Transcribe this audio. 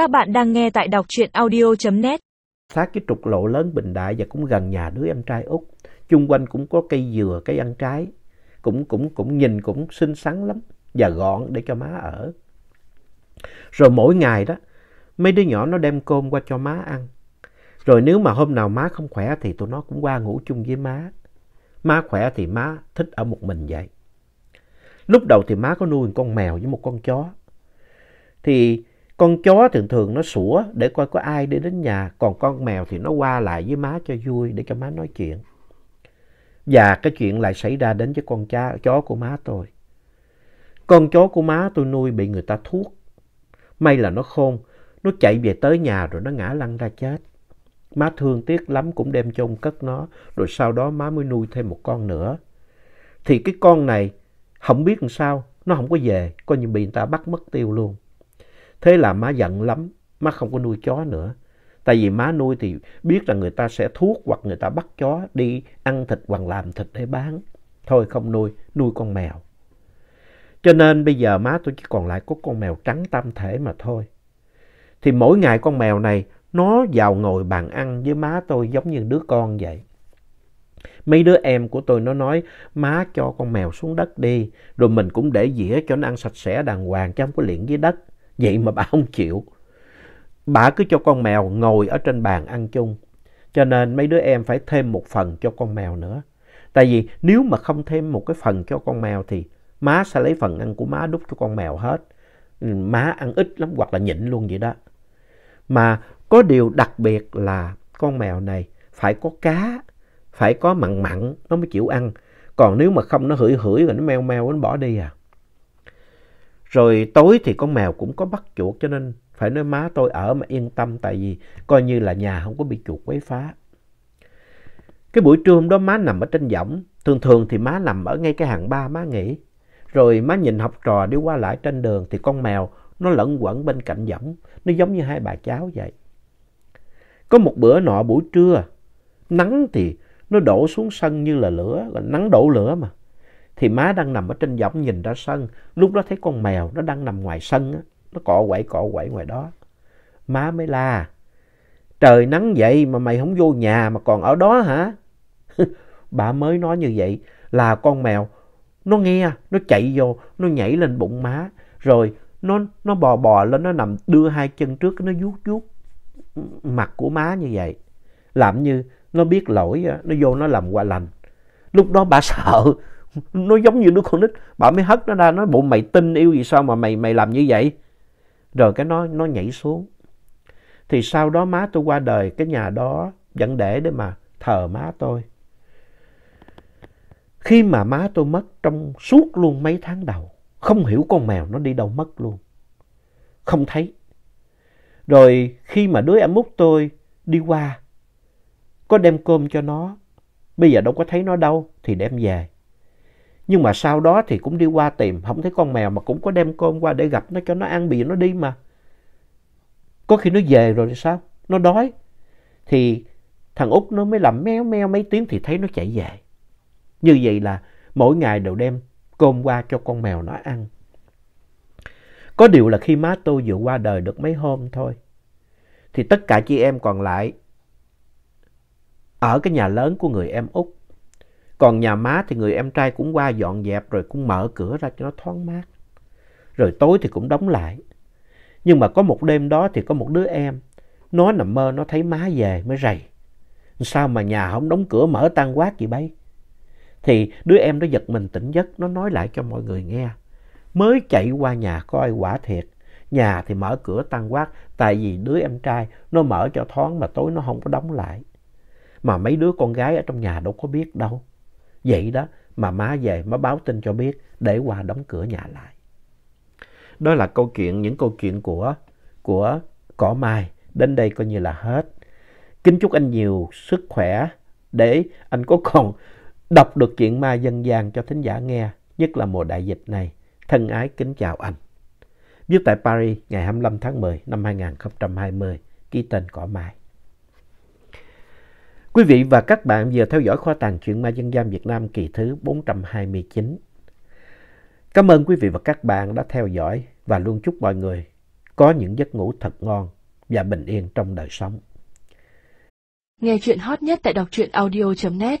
Các bạn đang nghe tại đọc truyện audio.net. Sát cái trục lộ lớn Bình Đại và cũng gần nhà đứa em trai út. Chung quanh cũng có cây dừa, cây ăn trái. Cũng cũng cũng nhìn cũng xinh xắn lắm và gọn để cho má ở. Rồi mỗi ngày đó, mấy đứa nhỏ nó đem cơm qua cho má ăn. Rồi nếu mà hôm nào má không khỏe thì tụi nó cũng qua ngủ chung với má. Má khỏe thì má thích ở một mình vậy. Lúc đầu thì má có nuôi một con mèo với một con chó. Thì con chó thường thường nó sủa để coi có ai đi đến nhà. Còn con mèo thì nó qua lại với má cho vui để cho má nói chuyện. Và cái chuyện lại xảy ra đến với con cha, chó của má tôi. Con chó của má tôi nuôi bị người ta thuốc. May là nó khôn, nó chạy về tới nhà rồi nó ngã lăn ra chết. Má thương tiếc lắm cũng đem chôn cất nó, rồi sau đó má mới nuôi thêm một con nữa. Thì cái con này không biết làm sao, nó không có về, coi như bị người ta bắt mất tiêu luôn. Thế là má giận lắm, má không có nuôi chó nữa. Tại vì má nuôi thì biết là người ta sẽ thuốc hoặc người ta bắt chó đi ăn thịt hoặc làm thịt để bán. Thôi không nuôi, nuôi con mèo. Cho nên bây giờ má tôi chỉ còn lại có con mèo trắng tam thể mà thôi. Thì mỗi ngày con mèo này nó vào ngồi bàn ăn với má tôi giống như đứa con vậy. Mấy đứa em của tôi nó nói má cho con mèo xuống đất đi, rồi mình cũng để dĩa cho nó ăn sạch sẽ đàng hoàng chứ không có liện dưới đất. Vậy mà bà không chịu. Bà cứ cho con mèo ngồi ở trên bàn ăn chung. Cho nên mấy đứa em phải thêm một phần cho con mèo nữa. Tại vì nếu mà không thêm một cái phần cho con mèo thì má sẽ lấy phần ăn của má đút cho con mèo hết. Ừ, má ăn ít lắm hoặc là nhịn luôn vậy đó. Mà có điều đặc biệt là con mèo này phải có cá, phải có mặn mặn nó mới chịu ăn. Còn nếu mà không nó hửi hửi rồi nó meo meo nó bỏ đi à. Rồi tối thì con mèo cũng có bắt chuột cho nên phải nói má tôi ở mà yên tâm tại vì coi như là nhà không có bị chuột quấy phá. Cái buổi trưa hôm đó má nằm ở trên võng, thường thường thì má nằm ở ngay cái hàng ba má nghỉ. Rồi má nhìn học trò đi qua lại trên đường thì con mèo nó lẫn quẩn bên cạnh võng, nó giống như hai bà cháu vậy. Có một bữa nọ buổi trưa, nắng thì nó đổ xuống sân như là lửa, nắng đổ lửa mà. Thì má đang nằm ở trên võng nhìn ra sân, lúc đó thấy con mèo nó đang nằm ngoài sân, á, nó cọ quậy cọ quậy ngoài đó. Má mới la, trời nắng vậy mà mày không vô nhà mà còn ở đó hả? bà mới nói như vậy là con mèo, nó nghe, nó chạy vô, nó nhảy lên bụng má, rồi nó, nó bò bò lên, nó nằm đưa hai chân trước, nó vuốt vuốt mặt của má như vậy. Làm như nó biết lỗi, nó vô nó làm qua lành. Lúc đó bà sợ, nó giống như đứa con nít. Bà mới hất nó ra, nói bộ mày tin yêu gì sao mà mày mày làm như vậy. Rồi cái nó, nó nhảy xuống. Thì sau đó má tôi qua đời, cái nhà đó vẫn để để mà thờ má tôi. Khi mà má tôi mất trong suốt luôn mấy tháng đầu, không hiểu con mèo nó đi đâu mất luôn. Không thấy. Rồi khi mà đứa em út tôi đi qua, có đem cơm cho nó, bây giờ đâu có thấy nó đâu thì đem về. Nhưng mà sau đó thì cũng đi qua tìm, không thấy con mèo mà cũng có đem cơm qua để gặp nó cho nó ăn bị nó đi mà. Có khi nó về rồi thì sao? Nó đói. Thì thằng út nó mới làm meo meo mấy tiếng thì thấy nó chạy về. Như vậy là mỗi ngày đều đem cơm qua cho con mèo nó ăn. Có điều là khi má tôi vừa qua đời được mấy hôm thôi, thì tất cả chị em còn lại ở cái nhà lớn của người em út. Còn nhà má thì người em trai cũng qua dọn dẹp rồi cũng mở cửa ra cho nó thoáng mát. Rồi tối thì cũng đóng lại. Nhưng mà có một đêm đó thì có một đứa em, nó nằm mơ nó thấy má về mới rầy. Sao mà nhà không đóng cửa mở tan quát gì bay? Thì đứa em đó giật mình tỉnh giấc, nó nói lại cho mọi người nghe. Mới chạy qua nhà coi quả thiệt. Nhà thì mở cửa tan quát, tại vì đứa em trai nó mở cho thoáng mà tối nó không có đóng lại. Mà mấy đứa con gái ở trong nhà đâu có biết đâu. Vậy đó mà má về má báo tin cho biết để qua đóng cửa nhà lại. Đó là câu chuyện, những câu chuyện của, của cỏ mai. Đến đây coi như là hết. Kính chúc anh nhiều sức khỏe để anh có còn đọc được chuyện ma dân gian cho thính giả nghe, nhất là mùa đại dịch này. Thân ái kính chào anh. Viết tại Paris ngày 25 tháng 10 năm 2020, ký tên Cỏ Mai. Quý vị và các bạn vừa theo dõi kho tàng truyện ma dân gian Việt Nam kỳ thứ 429. Cảm ơn quý vị và các bạn đã theo dõi và luôn chúc mọi người có những giấc ngủ thật ngon và bình yên trong đời sống. Nghe chuyện hot nhất tại đọc truyện audio.net